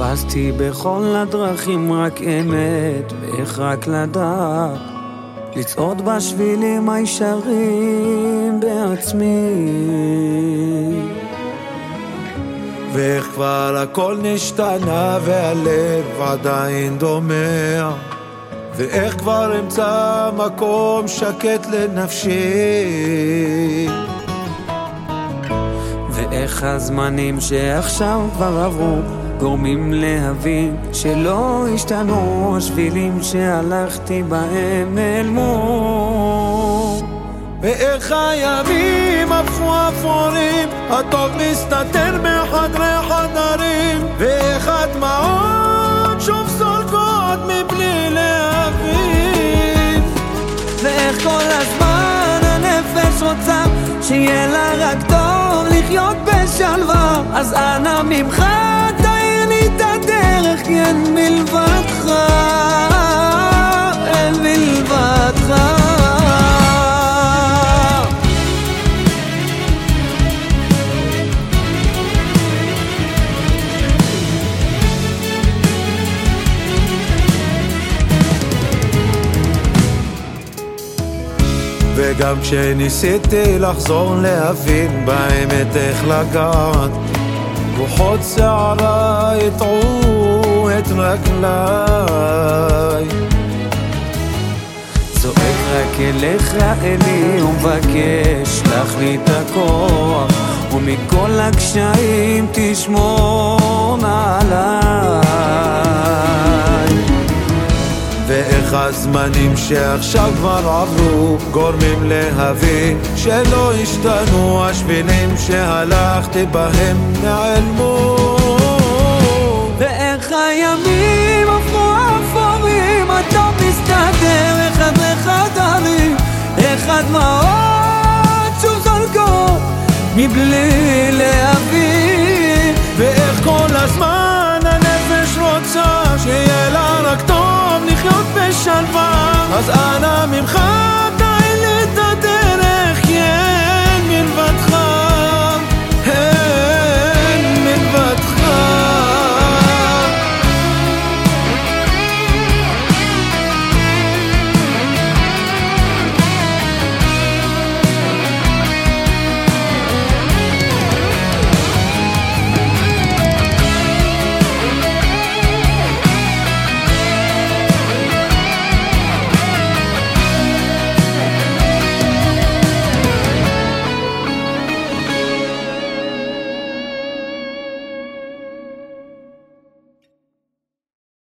חיפשתי בכל הדרכים רק אמת, ואיך רק לדעת? לצעוד בשבילים הישרים בעצמי. ואיך כבר הכל נשתנה והלב עדיין דומע? ואיך כבר אמצא מקום שקט לנפשי? ואיך הזמנים שעכשיו כבר עברו גורמים להבין שלא השתנו השבילים שהלכתי בהם נעלמו. ואיך הימים הפכו אפורים, הטוב מסתתר בחדרי חדרים, ואיך הדמעות שוב סולקות מבלי להבין. ואיך כל הזמן הנפש רוצה שיהיה לה רק טוב לחיות בשלווה, אז אנא ממך כי אין מלבדך, אין מלבדך. וגם כשניסיתי לחזור להבין באמת איך לגעת רוחות שערה יטעו רגליי. זועק רק אליך אלי ומבקש לך לי את הכוח ומכל הקשיים תשמור נעליי ואיך הזמנים שעכשיו כבר עברו גורמים להבין שלא השתנו השבילים שהלכתי בהם נעלמו ואיך הימים הפכו אפורים אתה מסתדר אחד לחדרים איך הדמעות שוב זולגות מבלי להבין. ואיך כל הזמן הנפש רוצה שיהיה לה רק טוב לחיות בשלווה. אז אנא ממך